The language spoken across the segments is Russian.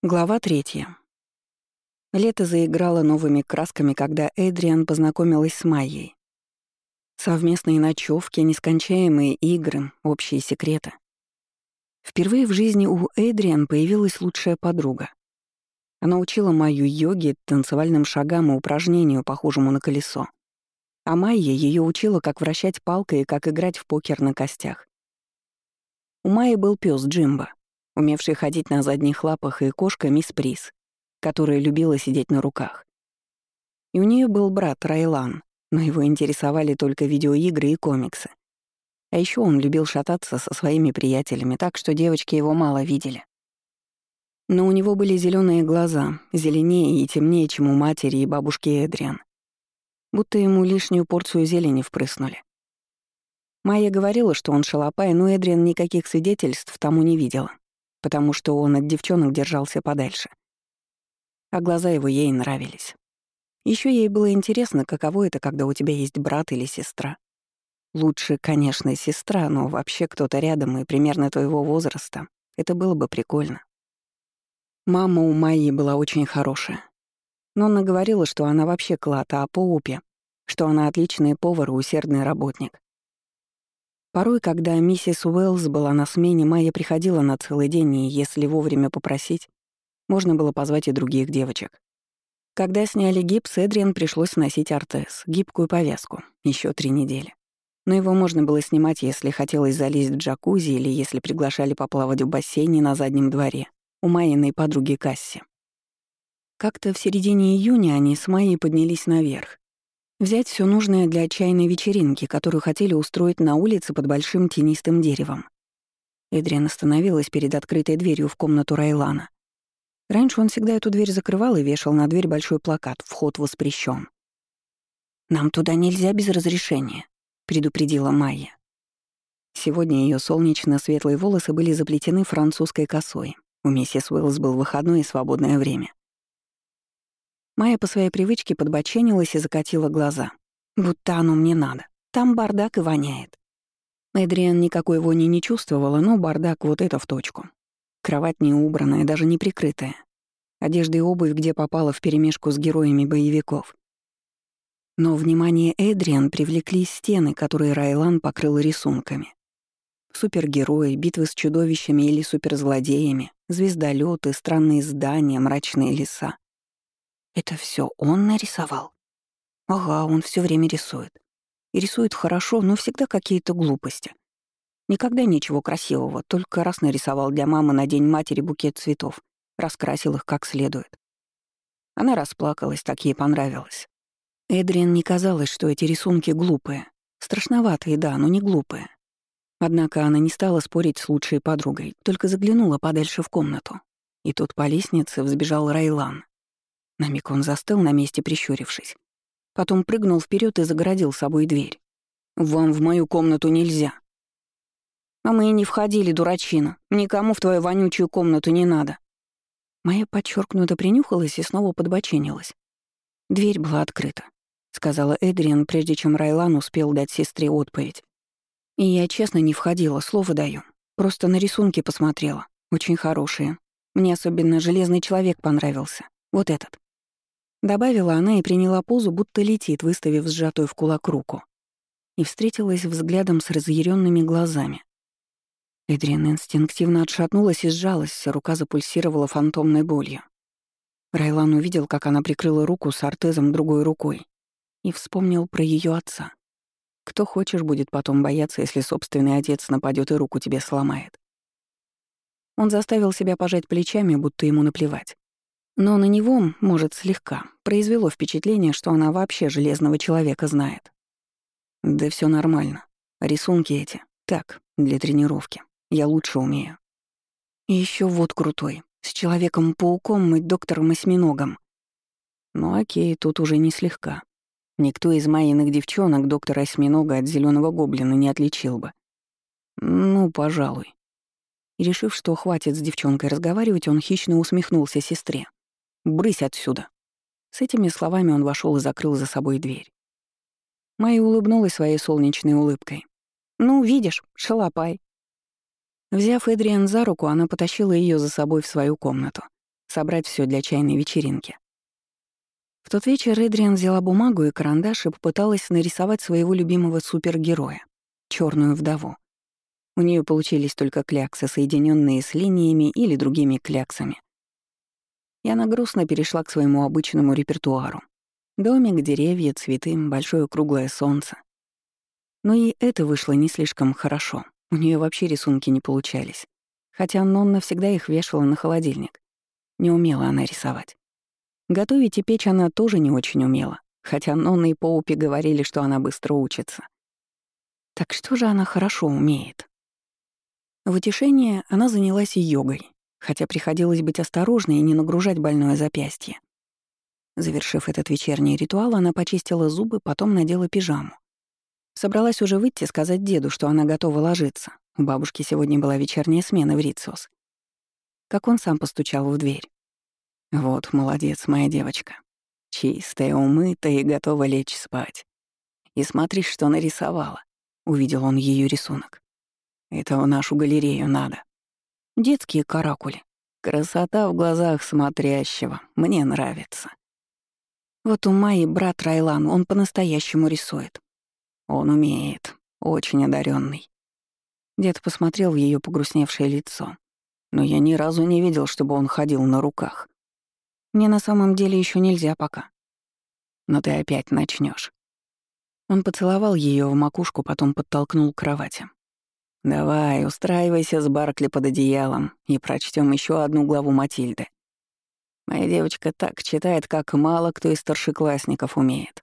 Глава третья. Лето заиграло новыми красками, когда Эдриан познакомилась с Майей. Совместные ночевки, нескончаемые игры, общие секреты. Впервые в жизни у Эдриан появилась лучшая подруга. Она учила Майю йоге, танцевальным шагам и упражнению, похожему на колесо. А Майя ее учила, как вращать палкой и как играть в покер на костях. У Майи был пес Джимба умевший ходить на задних лапах, и кошка мисс Прис, которая любила сидеть на руках. И у нее был брат Райлан, но его интересовали только видеоигры и комиксы. А еще он любил шататься со своими приятелями, так что девочки его мало видели. Но у него были зеленые глаза, зеленее и темнее, чем у матери и бабушки Эдриан. Будто ему лишнюю порцию зелени впрыснули. Майя говорила, что он шалопай, но Эдриан никаких свидетельств тому не видела потому что он от девчонок держался подальше. А глаза его ей нравились. Еще ей было интересно, каково это, когда у тебя есть брат или сестра. Лучше, конечно, сестра, но вообще кто-то рядом и примерно твоего возраста. Это было бы прикольно. Мама у Майи была очень хорошая. Но она говорила, что она вообще клад, а по упе, что она отличный повар и усердный работник. Порой, когда миссис Уэллс была на смене, Майя приходила на целый день, и если вовремя попросить, можно было позвать и других девочек. Когда сняли гипс, Эдриан пришлось носить ортез, гибкую повязку, еще три недели. Но его можно было снимать, если хотелось залезть в джакузи или если приглашали поплавать в бассейне на заднем дворе у Майиной подруги Касси. Как-то в середине июня они с Майей поднялись наверх, Взять все нужное для отчаянной вечеринки, которую хотели устроить на улице под большим тенистым деревом. Эдриан остановилась перед открытой дверью в комнату Райлана. Раньше он всегда эту дверь закрывал и вешал на дверь большой плакат «Вход воспрещен». «Нам туда нельзя без разрешения», — предупредила Майя. Сегодня ее солнечно-светлые волосы были заплетены французской косой. У миссис Уиллс был выходной и свободное время. Майя по своей привычке подбоченилась и закатила глаза. Будто оно мне надо. Там бардак и воняет. Эдриан никакой вони не чувствовала, но бардак вот это в точку. Кровать не убранная, даже не прикрытая. Одежда и обувь, где попала вперемешку с героями боевиков. Но внимание Эдриан привлекли стены, которые Райлан покрыл рисунками. Супергерои, битвы с чудовищами или суперзлодеями, звездолеты, странные здания, мрачные леса. Это все он нарисовал? Ага, он все время рисует. И рисует хорошо, но всегда какие-то глупости. Никогда ничего красивого, только раз нарисовал для мамы на День матери букет цветов, раскрасил их как следует. Она расплакалась, так ей понравилось. Эдриан не казалось, что эти рисунки глупые. Страшноватые, да, но не глупые. Однако она не стала спорить с лучшей подругой, только заглянула подальше в комнату. И тут по лестнице взбежал Райлан. На миг он застыл на месте, прищурившись. Потом прыгнул вперед и загородил собой дверь. «Вам в мою комнату нельзя». «А мы и не входили, дурачина. Никому в твою вонючую комнату не надо». Моя подчеркнуто принюхалась и снова подбоченилась. «Дверь была открыта», — сказала Эдриан, прежде чем Райлан успел дать сестре отповедь. «И я честно не входила, слово даю. Просто на рисунки посмотрела. Очень хорошие. Мне особенно железный человек понравился. Вот этот». Добавила она и приняла позу, будто летит, выставив сжатую в кулак руку. И встретилась взглядом с разъяренными глазами. Эдриан инстинктивно отшатнулась и сжалась, рука запульсировала фантомной болью. Райлан увидел, как она прикрыла руку с ортезом другой рукой и вспомнил про ее отца. Кто хочешь будет потом бояться, если собственный отец нападет и руку тебе сломает. Он заставил себя пожать плечами, будто ему наплевать. Но на него, может, слегка, произвело впечатление, что она вообще железного человека знает. Да все нормально. Рисунки эти. Так, для тренировки. Я лучше умею. И еще вот крутой. С Человеком-пауком и доктором-осьминогом. Ну окей, тут уже не слегка. Никто из майиных девчонок доктора осьминога от зеленого гоблина не отличил бы. Ну, пожалуй. Решив, что хватит с девчонкой разговаривать, он хищно усмехнулся сестре. Брысь отсюда!» С этими словами он вошел и закрыл за собой дверь. Майя улыбнулась своей солнечной улыбкой. «Ну, видишь, шалопай». Взяв Эдриан за руку, она потащила ее за собой в свою комнату. Собрать все для чайной вечеринки. В тот вечер Эдриан взяла бумагу и карандаш и попыталась нарисовать своего любимого супергероя — черную вдову. У нее получились только кляксы, соединенные с линиями или другими кляксами. И она грустно перешла к своему обычному репертуару. Домик, деревья, цветы, большое круглое солнце. Но и это вышло не слишком хорошо. У нее вообще рисунки не получались. Хотя Нонна всегда их вешала на холодильник. Не умела она рисовать. Готовить и печь она тоже не очень умела, хотя Нонна и Поупи говорили, что она быстро учится. Так что же она хорошо умеет? В утешение она занялась йогой, хотя приходилось быть осторожной и не нагружать больное запястье. Завершив этот вечерний ритуал, она почистила зубы, потом надела пижаму. Собралась уже выйти сказать деду, что она готова ложиться. У бабушки сегодня была вечерняя смена в Рицос. Как он сам постучал в дверь. «Вот, молодец, моя девочка. Чистая, умытая и готова лечь спать. И смотри, что нарисовала». Увидел он ее рисунок. «Это в нашу галерею надо. Детские каракули. Красота в глазах смотрящего. Мне нравится. Вот у Майи брат Райлан, он по-настоящему рисует. Он умеет, очень одаренный. Дед посмотрел в ее погрустневшее лицо. Но я ни разу не видел, чтобы он ходил на руках. Мне на самом деле еще нельзя пока. Но ты опять начнешь. Он поцеловал ее в макушку, потом подтолкнул к кровати. «Давай, устраивайся с Баркли под одеялом и прочтем еще одну главу Матильды. Моя девочка так читает, как мало кто из старшеклассников умеет.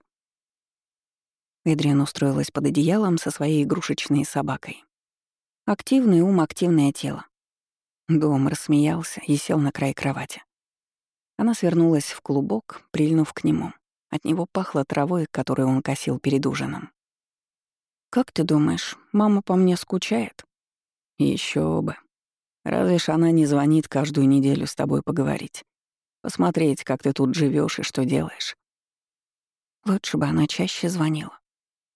Эдриан устроилась под одеялом со своей игрушечной собакой. Активный ум, активное тело. Дом рассмеялся и сел на край кровати. Она свернулась в клубок, прильнув к нему. От него пахло травой, которую он косил перед ужином. «Как ты думаешь, мама по мне скучает?» Еще бы. Разве ж она не звонит каждую неделю с тобой поговорить? Посмотреть, как ты тут живешь и что делаешь?» Лучше бы она чаще звонила.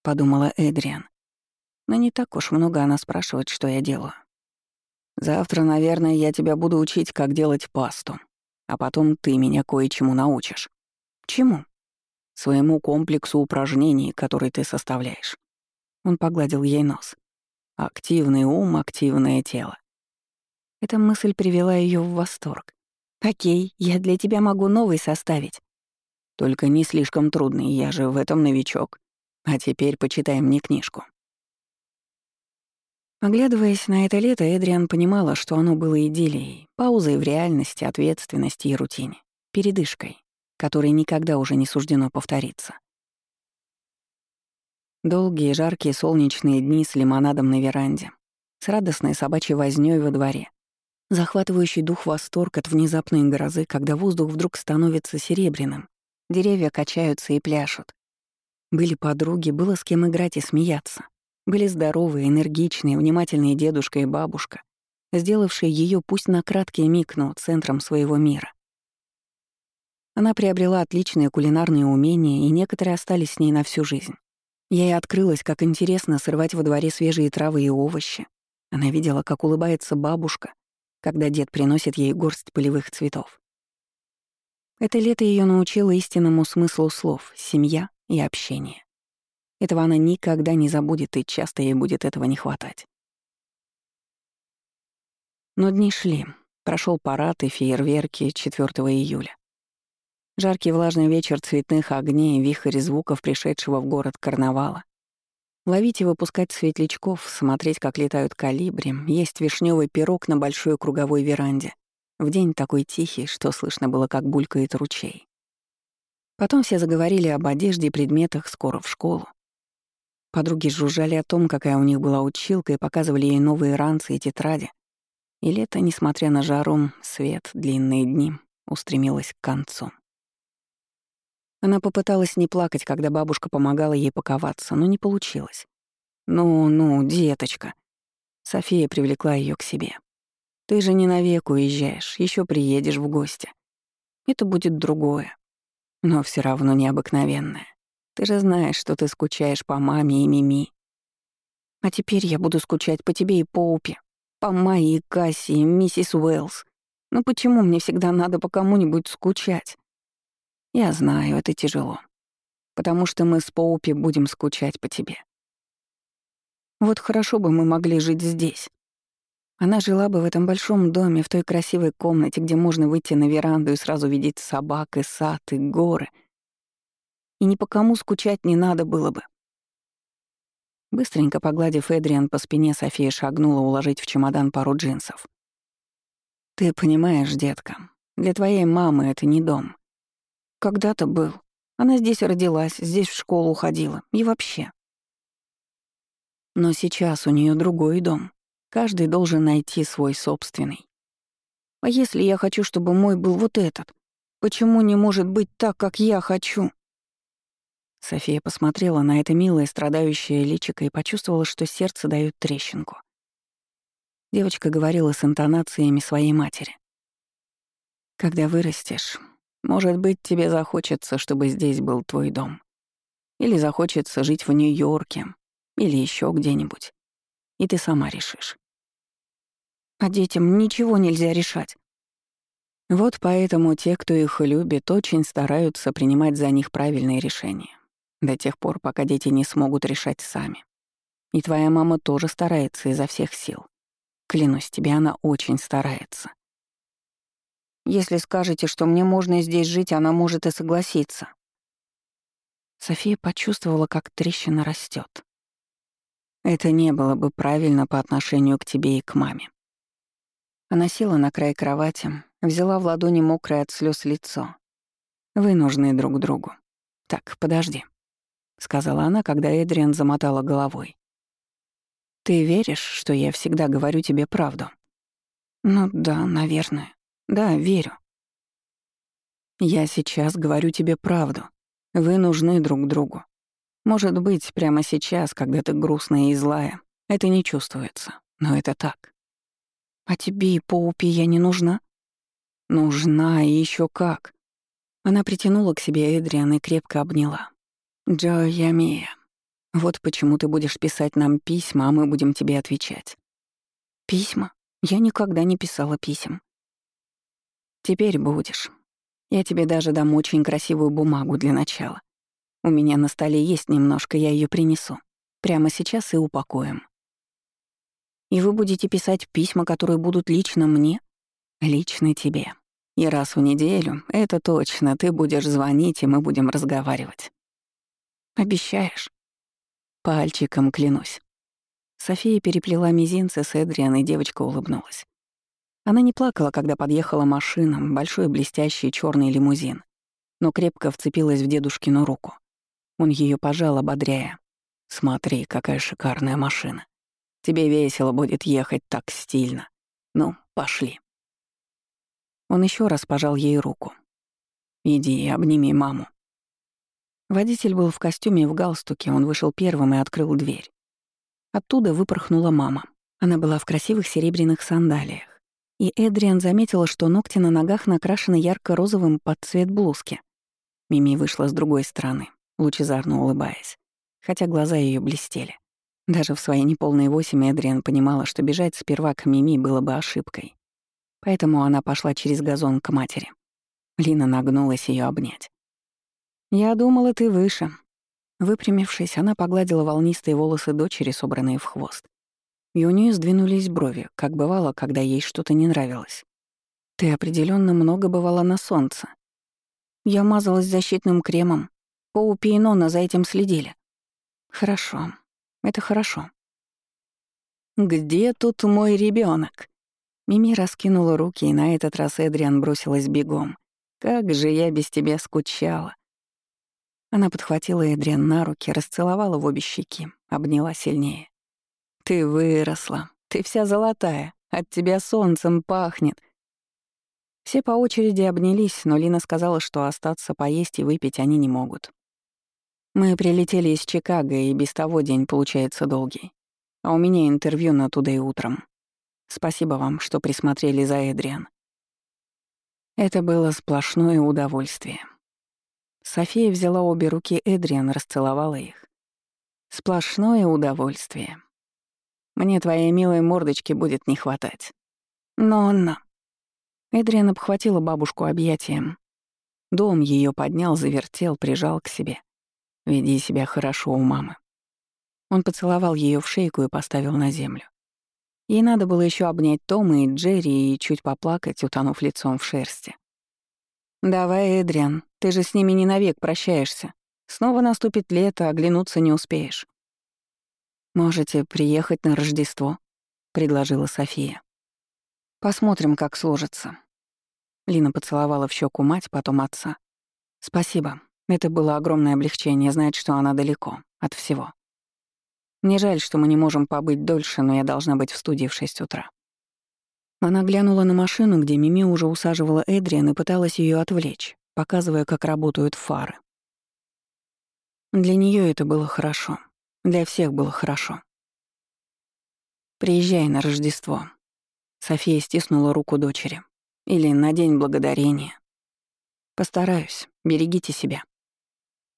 — подумала Эдриан. «Но не так уж много она спрашивает, что я делаю. Завтра, наверное, я тебя буду учить, как делать пасту. А потом ты меня кое-чему научишь. Чему? Своему комплексу упражнений, который ты составляешь. Он погладил ей нос. Активный ум, активное тело. Эта мысль привела ее в восторг. «Окей, я для тебя могу новый составить». «Только не слишком трудный, я же в этом новичок. А теперь почитаем мне книжку. Оглядываясь на это лето, Эдриан понимала, что оно было идиллией, паузой в реальности, ответственности и рутине, передышкой, которой никогда уже не суждено повториться. Долгие жаркие солнечные дни с лимонадом на веранде, с радостной собачьей вознёй во дворе, захватывающий дух восторг от внезапной грозы, когда воздух вдруг становится серебряным, деревья качаются и пляшут, были подруги, было с кем играть и смеяться. Были здоровые, энергичные, внимательные дедушка и бабушка, сделавшие ее пусть на краткий миг, но центром своего мира. Она приобрела отличные кулинарные умения, и некоторые остались с ней на всю жизнь. Ей открылось, как интересно срывать во дворе свежие травы и овощи. Она видела, как улыбается бабушка, когда дед приносит ей горсть полевых цветов. Это лето ее научило истинному смыслу слов «семья», и общение. Этого она никогда не забудет, и часто ей будет этого не хватать. Но дни шли. Прошел парад и фейерверки 4 июля. Жаркий влажный вечер цветных огней, вихрь звуков пришедшего в город карнавала. Ловить и выпускать светлячков, смотреть, как летают калибри, есть вишневый пирог на большой круговой веранде. В день такой тихий, что слышно было, как булькает ручей. Потом все заговорили об одежде и предметах скоро в школу. Подруги жужжали о том, какая у них была училка, и показывали ей новые ранцы и тетради. И лето, несмотря на жару, свет, длинные дни, устремилось к концу. Она попыталась не плакать, когда бабушка помогала ей паковаться, но не получилось. «Ну-ну, деточка». София привлекла ее к себе. «Ты же не навек уезжаешь, еще приедешь в гости. Это будет другое но все равно необыкновенная. Ты же знаешь, что ты скучаешь по маме и Мими. А теперь я буду скучать по тебе и по Упе, по Майе и Касси и миссис Уэллс. Ну почему мне всегда надо по кому-нибудь скучать? Я знаю, это тяжело. Потому что мы с Поупи будем скучать по тебе. Вот хорошо бы мы могли жить здесь. Она жила бы в этом большом доме, в той красивой комнате, где можно выйти на веранду и сразу видеть собак, и сад, и горы. И ни по кому скучать не надо было бы. Быстренько погладив Эдриан по спине, София шагнула уложить в чемодан пару джинсов. «Ты понимаешь, детка, для твоей мамы это не дом. Когда-то был. Она здесь родилась, здесь в школу ходила. И вообще. Но сейчас у нее другой дом. Каждый должен найти свой собственный. А если я хочу, чтобы мой был вот этот? Почему не может быть так, как я хочу? София посмотрела на это милое страдающее личико и почувствовала, что сердце дает трещинку. Девочка говорила с интонациями своей матери. «Когда вырастешь, может быть, тебе захочется, чтобы здесь был твой дом. Или захочется жить в Нью-Йорке, или еще где-нибудь. И ты сама решишь. А детям ничего нельзя решать. Вот поэтому те, кто их любит, очень стараются принимать за них правильные решения. До тех пор, пока дети не смогут решать сами. И твоя мама тоже старается изо всех сил. Клянусь тебе, она очень старается. Если скажете, что мне можно здесь жить, она может и согласиться. София почувствовала, как трещина растет. Это не было бы правильно по отношению к тебе и к маме. Она села на край кровати, взяла в ладони мокрое от слез лицо. Вы нужны друг другу. Так, подожди, сказала она, когда Эдриан замотала головой. Ты веришь, что я всегда говорю тебе правду? Ну да, наверное. Да, верю. Я сейчас говорю тебе правду. Вы нужны друг другу. Может быть, прямо сейчас, когда ты грустная и злая, это не чувствуется, но это так. А тебе и Поупи я не нужна? Нужна и еще как. Она притянула к себе Эдриан и крепко обняла. Джоя Мия, вот почему ты будешь писать нам письма, а мы будем тебе отвечать. Письма? Я никогда не писала писем. Теперь будешь. Я тебе даже дам очень красивую бумагу для начала. У меня на столе есть немножко, я ее принесу. Прямо сейчас и упакуем. И вы будете писать письма, которые будут лично мне? Лично тебе. И раз в неделю, это точно, ты будешь звонить, и мы будем разговаривать. Обещаешь? Пальчиком клянусь. София переплела мизинцы с Эдриан, и девочка улыбнулась. Она не плакала, когда подъехала машина, большой блестящий черный лимузин, но крепко вцепилась в дедушкину руку. Он ее пожал, ободряя. «Смотри, какая шикарная машина. Тебе весело будет ехать так стильно. Ну, пошли». Он еще раз пожал ей руку. «Иди, обними маму». Водитель был в костюме и в галстуке, он вышел первым и открыл дверь. Оттуда выпорхнула мама. Она была в красивых серебряных сандалиях. И Эдриан заметила, что ногти на ногах накрашены ярко-розовым под цвет блузки. Мими вышла с другой стороны, лучезарно улыбаясь, хотя глаза ее блестели. Даже в свои неполные восемь Эдриан понимала, что бежать сперва к Мими было бы ошибкой. Поэтому она пошла через газон к матери. Лина нагнулась ее обнять. «Я думала, ты выше». Выпрямившись, она погладила волнистые волосы дочери, собранные в хвост. И у нее сдвинулись брови, как бывало, когда ей что-то не нравилось. «Ты определенно много бывала на солнце». Я мазалась защитным кремом. Поупи и Нона за этим следили. Хорошо. Это хорошо. «Где тут мой ребенок? Мими раскинула руки, и на этот раз Эдриан бросилась бегом. «Как же я без тебя скучала!» Она подхватила Эдриан на руки, расцеловала в обе щеки, обняла сильнее. «Ты выросла, ты вся золотая, от тебя солнцем пахнет». Все по очереди обнялись, но Лина сказала, что остаться поесть и выпить они не могут. Мы прилетели из Чикаго, и без того день получается долгий. А у меня интервью на туда и утром. Спасибо вам, что присмотрели за Эдриан. Это было сплошное удовольствие. София взяла обе руки Эдриан, расцеловала их. Сплошное удовольствие. Мне твоей милой мордочки будет не хватать. Но, Анна... Эдриан обхватила бабушку объятием. Дом ее поднял, завертел, прижал к себе. «Веди себя хорошо у мамы». Он поцеловал ее в шейку и поставил на землю. Ей надо было еще обнять Тома и Джерри и чуть поплакать, утонув лицом в шерсти. «Давай, Эдриан, ты же с ними не навек прощаешься. Снова наступит лето, оглянуться не успеешь». «Можете приехать на Рождество», — предложила София. «Посмотрим, как сложится». Лина поцеловала в щеку мать, потом отца. «Спасибо. Это было огромное облегчение знать, что она далеко от всего. Мне жаль, что мы не можем побыть дольше, но я должна быть в студии в 6 утра». Она глянула на машину, где Мими уже усаживала Эдриан и пыталась ее отвлечь, показывая, как работают фары. Для нее это было хорошо. Для всех было хорошо. «Приезжай на Рождество». София стиснула руку дочери. «Или на День Благодарения». «Постараюсь. Берегите себя».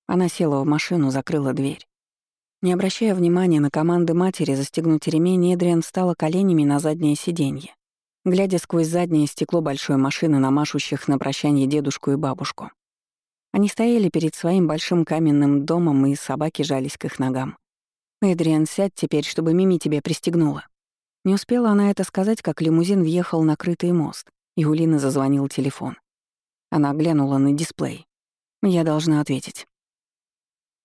Она села в машину, закрыла дверь. Не обращая внимания на команды матери застегнуть ремень, Эдриан встала коленями на заднее сиденье, глядя сквозь заднее стекло большой машины на машущих на прощание дедушку и бабушку. Они стояли перед своим большим каменным домом, и собаки жались к их ногам. «Эдриан, сядь теперь, чтобы Мими тебя пристегнула». Не успела она это сказать, как лимузин въехал на крытый мост, и у Лины зазвонил телефон. Она глянула на дисплей. «Я должна ответить».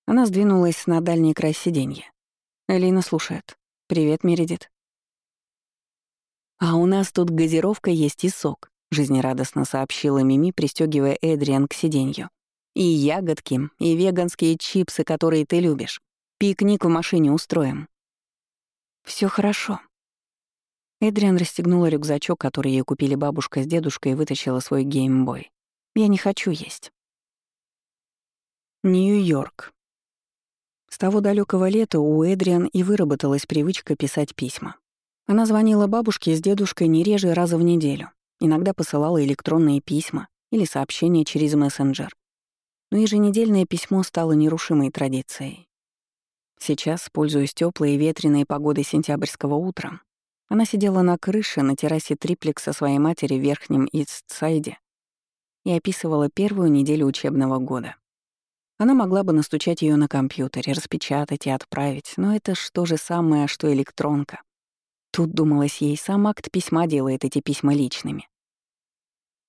Она сдвинулась на дальний край сиденья. Элина слушает. «Привет, Мередит». «А у нас тут газировка есть и сок», — жизнерадостно сообщила Мими, пристегивая Эдриан к сиденью. «И ягодки, и веганские чипсы, которые ты любишь. Пикник в машине устроим». Все хорошо». Эдриан расстегнула рюкзачок, который ей купили бабушка с дедушкой, и вытащила свой геймбой. «Я не хочу есть». Нью-Йорк. С того далекого лета у Эдриан и выработалась привычка писать письма. Она звонила бабушке с дедушкой не реже раза в неделю, иногда посылала электронные письма или сообщения через мессенджер. Но еженедельное письмо стало нерушимой традицией. Сейчас, пользуясь теплой и ветреной погодой сентябрьского утра, она сидела на крыше на террасе триплекса своей матери в Верхнем Истсайде и описывала первую неделю учебного года. Она могла бы настучать ее на компьютере, распечатать и отправить, но это ж то же самое, что электронка. Тут, думалось ей, сам акт письма делает эти письма личными.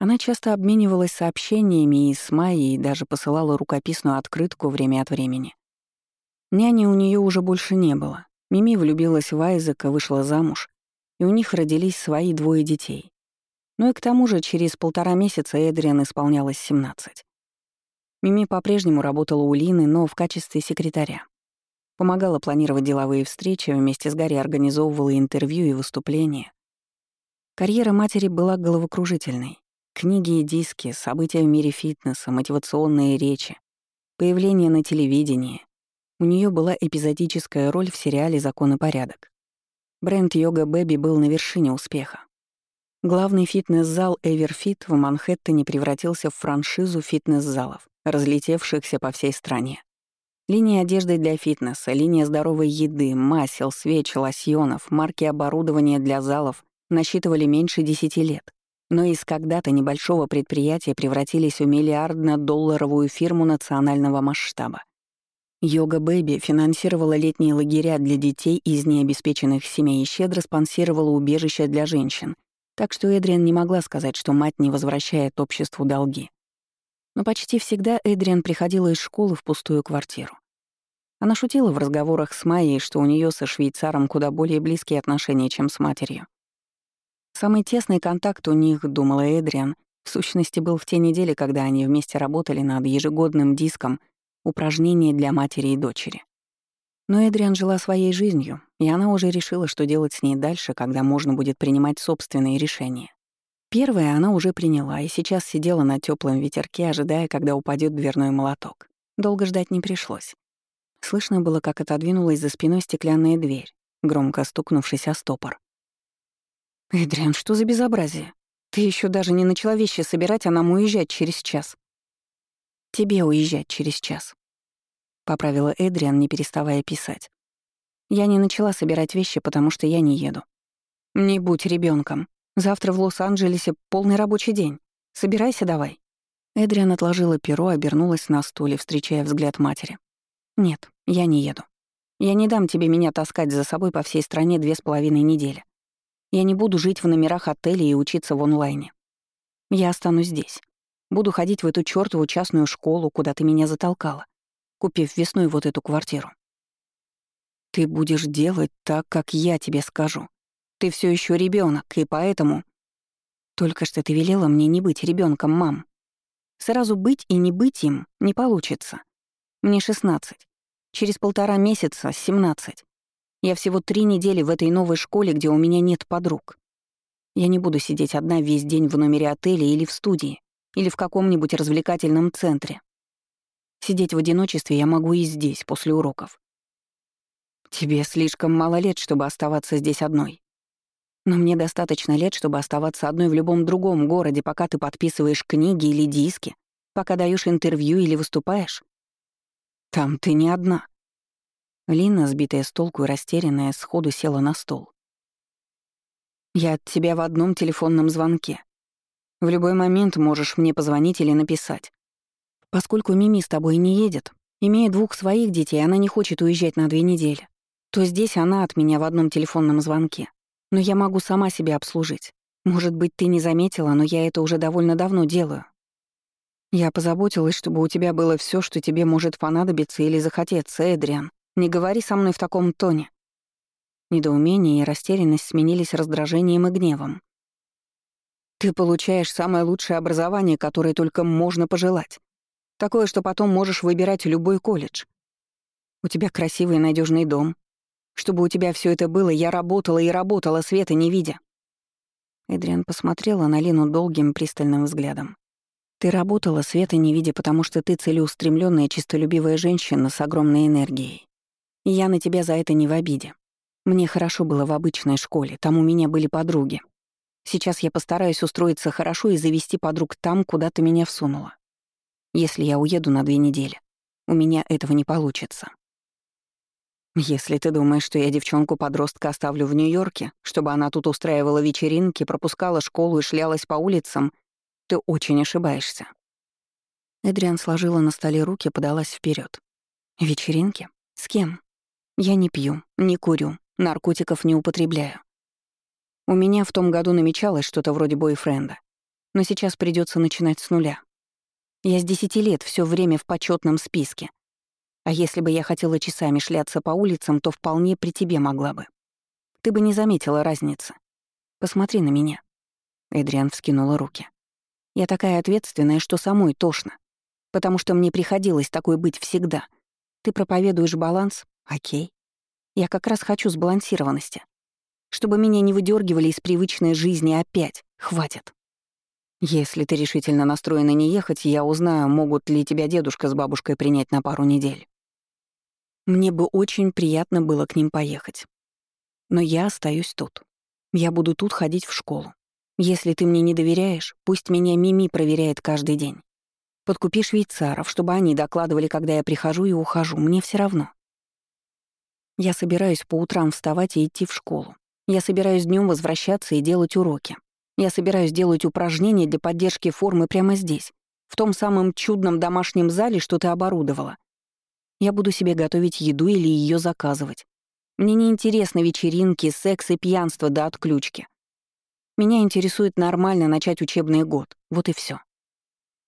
Она часто обменивалась сообщениями и с Майей и даже посылала рукописную открытку время от времени. Няни у нее уже больше не было. Мими влюбилась в Айзека, вышла замуж, и у них родились свои двое детей. Ну и к тому же через полтора месяца Эдриан исполнялось 17. Мими по-прежнему работала у Лины, но в качестве секретаря. Помогала планировать деловые встречи, вместе с Гарри организовывала интервью и выступления. Карьера матери была головокружительной. Книги и диски, события в мире фитнеса, мотивационные речи, появление на телевидении. У нее была эпизодическая роль в сериале «Закон и порядок». Бренд «Йога Бэби» был на вершине успеха. Главный фитнес-зал Эверфит в Манхэттене превратился в франшизу фитнес-залов разлетевшихся по всей стране. Линия одежды для фитнеса, линия здоровой еды, масел, свеч, лосьонов, марки оборудования для залов насчитывали меньше десяти лет, но из когда-то небольшого предприятия превратились в миллиардно-долларовую фирму национального масштаба. Йога Бэби финансировала летние лагеря для детей из необеспеченных семей и щедро спонсировала убежища для женщин, так что Эдриан не могла сказать, что мать не возвращает обществу долги. Но почти всегда Эдриан приходила из школы в пустую квартиру. Она шутила в разговорах с Майей, что у нее со швейцаром куда более близкие отношения, чем с матерью. Самый тесный контакт у них, думала Эдриан, в сущности был в те недели, когда они вместе работали над ежегодным диском «Упражнения для матери и дочери». Но Эдриан жила своей жизнью, и она уже решила, что делать с ней дальше, когда можно будет принимать собственные решения. Первое она уже приняла и сейчас сидела на теплом ветерке, ожидая, когда упадет дверной молоток. Долго ждать не пришлось. Слышно было, как отодвинулась за спиной стеклянная дверь, громко стукнувшись о стопор. «Эдриан, что за безобразие? Ты еще даже не начала вещи собирать, а нам уезжать через час». «Тебе уезжать через час», — поправила Эдриан, не переставая писать. «Я не начала собирать вещи, потому что я не еду. Не будь ребенком. Завтра в Лос-Анджелесе полный рабочий день. Собирайся давай». Эдриан отложила перо, обернулась на стуле, встречая взгляд матери. «Нет, я не еду. Я не дам тебе меня таскать за собой по всей стране две с половиной недели. Я не буду жить в номерах отелей и учиться в онлайне. Я останусь здесь. Буду ходить в эту чёртову частную школу, куда ты меня затолкала, купив весной вот эту квартиру. Ты будешь делать так, как я тебе скажу. Ты все еще ребенок, и поэтому... Только что ты велела мне не быть ребенком, мам. Сразу быть и не быть им не получится. Мне 16. Через полтора месяца — 17. Я всего три недели в этой новой школе, где у меня нет подруг. Я не буду сидеть одна весь день в номере отеля или в студии, или в каком-нибудь развлекательном центре. Сидеть в одиночестве я могу и здесь, после уроков. Тебе слишком мало лет, чтобы оставаться здесь одной. Но мне достаточно лет, чтобы оставаться одной в любом другом городе, пока ты подписываешь книги или диски, пока даешь интервью или выступаешь. Там ты не одна. Лина, сбитая с толку и растерянная, сходу села на стол. «Я от тебя в одном телефонном звонке. В любой момент можешь мне позвонить или написать. Поскольку Мими с тобой не едет, имея двух своих детей, она не хочет уезжать на две недели, то здесь она от меня в одном телефонном звонке. Но я могу сама себя обслужить. Может быть, ты не заметила, но я это уже довольно давно делаю. Я позаботилась, чтобы у тебя было все, что тебе может понадобиться или захотеться, Эдриан. Не говори со мной в таком тоне. Недоумение и растерянность сменились раздражением и гневом. Ты получаешь самое лучшее образование, которое только можно пожелать. Такое, что потом можешь выбирать любой колледж. У тебя красивый и надежный дом. Чтобы у тебя все это было, я работала и работала, света не видя. Эдриан посмотрела на Лину долгим пристальным взглядом. Ты работала, света не видя, потому что ты целеустремленная, чистолюбивая женщина с огромной энергией. И я на тебя за это не в обиде. Мне хорошо было в обычной школе, там у меня были подруги. Сейчас я постараюсь устроиться хорошо и завести подруг там, куда ты меня всунула. Если я уеду на две недели, у меня этого не получится. Если ты думаешь, что я девчонку-подростка оставлю в Нью-Йорке, чтобы она тут устраивала вечеринки, пропускала школу и шлялась по улицам — ты очень ошибаешься. Эдриан сложила на столе руки, подалась вперед. Вечеринки? С кем? Я не пью, не курю, наркотиков не употребляю. У меня в том году намечалось что-то вроде бойфренда, но сейчас придется начинать с нуля. Я с десяти лет все время в почетном списке. А если бы я хотела часами шляться по улицам, то вполне при тебе могла бы. Ты бы не заметила разницы. Посмотри на меня. Эдриан вскинула руки. Я такая ответственная, что самой тошно. Потому что мне приходилось такой быть всегда. Ты проповедуешь баланс? Окей. Я как раз хочу сбалансированности. Чтобы меня не выдергивали из привычной жизни опять. Хватит. Если ты решительно настроена не ехать, я узнаю, могут ли тебя дедушка с бабушкой принять на пару недель. Мне бы очень приятно было к ним поехать. Но я остаюсь тут. Я буду тут ходить в школу. Если ты мне не доверяешь, пусть меня Мими проверяет каждый день. Подкупи швейцаров, чтобы они докладывали, когда я прихожу и ухожу, мне все равно. Я собираюсь по утрам вставать и идти в школу. Я собираюсь днем возвращаться и делать уроки. Я собираюсь делать упражнения для поддержки формы прямо здесь, в том самом чудном домашнем зале, что ты оборудовала. Я буду себе готовить еду или ее заказывать. Мне не интересны вечеринки, секс и пьянство до отключки. Меня интересует нормально начать учебный год. Вот и все.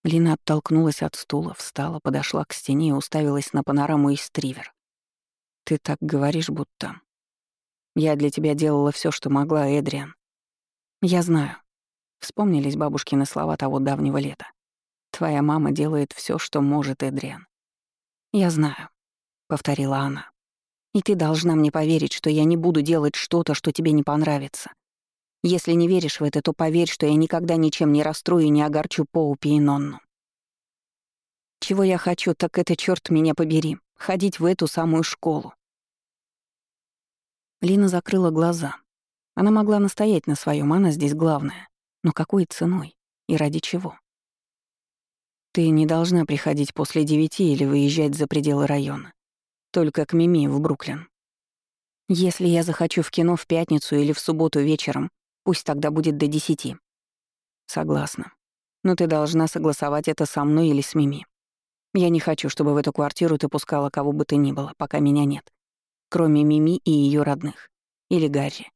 Лина оттолкнулась от стула, встала, подошла к стене и уставилась на панораму из стривер. «Ты так говоришь, будто...» «Я для тебя делала все, что могла, Эдриан». «Я знаю». Вспомнились бабушкины слова того давнего лета. «Твоя мама делает все, что может, Эдриан». «Я знаю», — повторила она. «И ты должна мне поверить, что я не буду делать что-то, что тебе не понравится. Если не веришь в это, то поверь, что я никогда ничем не расстрою и не огорчу Поупи и Нонну. Чего я хочу, так это, черт меня побери, ходить в эту самую школу. Лина закрыла глаза. Она могла настоять на своем, она здесь главная. Но какой ценой? И ради чего? Ты не должна приходить после девяти или выезжать за пределы района. Только к Мими в Бруклин. Если я захочу в кино в пятницу или в субботу вечером, Пусть тогда будет до десяти. Согласна. Но ты должна согласовать это со мной или с Мими. Я не хочу, чтобы в эту квартиру ты пускала кого бы то ни было, пока меня нет. Кроме Мими и ее родных. Или Гарри.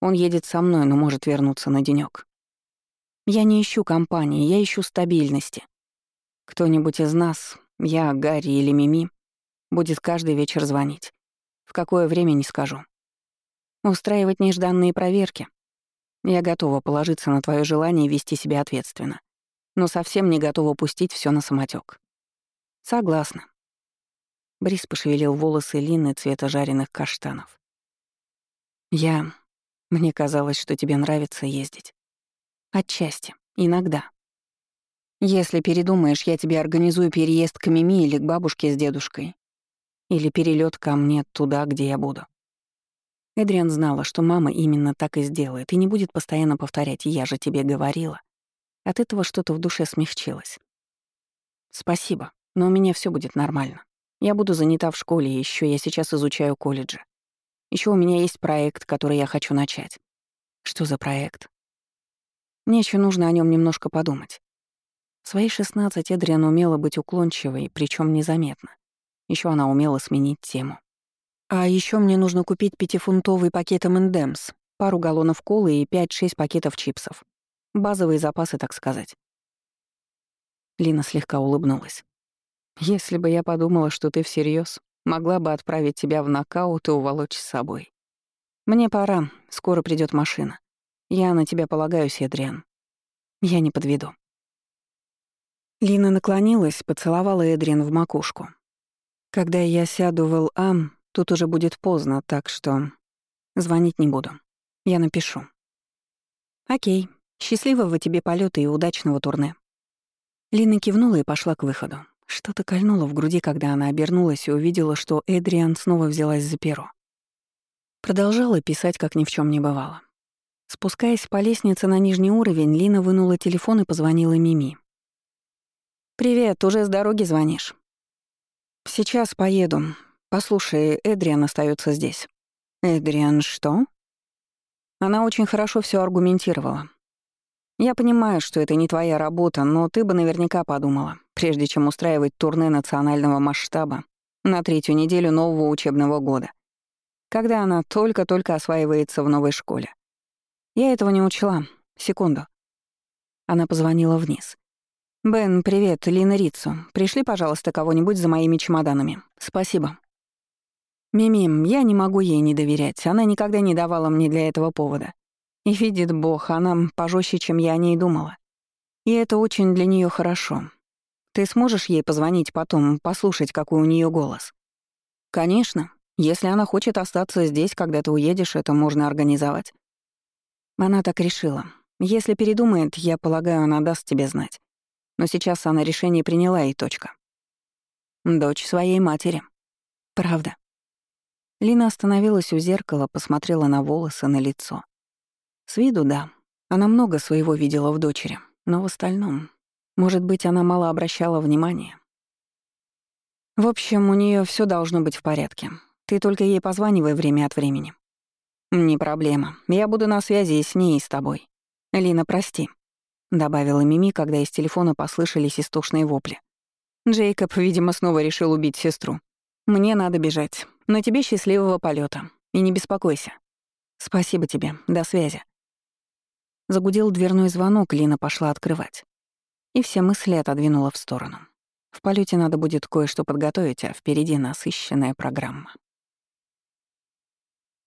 Он едет со мной, но может вернуться на денек. Я не ищу компании, я ищу стабильности. Кто-нибудь из нас, я, Гарри или Мими, будет каждый вечер звонить. В какое время не скажу. Устраивать нежданные проверки. Я готова положиться на твое желание вести себя ответственно, но совсем не готова пустить все на самотек. Согласна. Брис пошевелил волосы Лины цвета жареных каштанов. Я... Мне казалось, что тебе нравится ездить. Отчасти. Иногда. Если передумаешь, я тебе организую переезд к Мими или к бабушке с дедушкой. Или перелет ко мне туда, где я буду. Эдриан знала, что мама именно так и сделает, и не будет постоянно повторять «я же тебе говорила». От этого что-то в душе смягчилось. «Спасибо, но у меня все будет нормально. Я буду занята в школе, еще я сейчас изучаю колледжи. Еще у меня есть проект, который я хочу начать». «Что за проект?» Мне еще нужно о нем немножко подумать. В свои 16 Эдриан умела быть уклончивой, причем незаметно. Еще она умела сменить тему. А еще мне нужно купить пятифунтовый пакет M&M's, пару галлонов колы и 5-6 пакетов чипсов. Базовые запасы, так сказать. Лина слегка улыбнулась. «Если бы я подумала, что ты всерьез, могла бы отправить тебя в нокаут и уволочь с собой. Мне пора, скоро придет машина. Я на тебя полагаюсь, Эдриан. Я не подведу». Лина наклонилась, поцеловала Эдриан в макушку. «Когда я сяду в ЛАМ, Тут уже будет поздно, так что звонить не буду. Я напишу. Окей. Счастливого тебе полета и удачного турне. Лина кивнула и пошла к выходу. Что-то кольнуло в груди, когда она обернулась и увидела, что Эдриан снова взялась за перо. Продолжала писать, как ни в чем не бывало. Спускаясь по лестнице на нижний уровень, Лина вынула телефон и позвонила Мими. «Привет, уже с дороги звонишь?» «Сейчас поеду. Послушай, Эдриан остается здесь. Эдриан что? Она очень хорошо все аргументировала. Я понимаю, что это не твоя работа, но ты бы наверняка подумала, прежде чем устраивать турне национального масштаба на третью неделю нового учебного года, когда она только-только осваивается в новой школе. Я этого не учла. Секунду. Она позвонила вниз. «Бен, привет, Лина Рицу. Пришли, пожалуйста, кого-нибудь за моими чемоданами. Спасибо». Мимим, я не могу ей не доверять, она никогда не давала мне для этого повода. И видит Бог, она пожестче, чем я о ней думала. И это очень для нее хорошо. Ты сможешь ей позвонить потом, послушать, какой у нее голос? Конечно. Если она хочет остаться здесь, когда ты уедешь, это можно организовать. Она так решила. Если передумает, я полагаю, она даст тебе знать. Но сейчас она решение приняла и точка. Дочь своей матери. Правда. Лина остановилась у зеркала, посмотрела на волосы, на лицо. С виду, да. Она много своего видела в дочери, но в остальном... Может быть, она мало обращала внимания. В общем, у нее все должно быть в порядке. Ты только ей позванивай время от времени. Не проблема. Я буду на связи и с ней, и с тобой. Лина, прости, добавила Мими, когда из телефона послышались истошные вопли. Джейкоб, видимо, снова решил убить сестру. Мне надо бежать. Но тебе счастливого полета И не беспокойся. Спасибо тебе. До связи. Загудел дверной звонок, Лина пошла открывать. И все мысли отодвинула в сторону. В полете надо будет кое-что подготовить, а впереди насыщенная программа.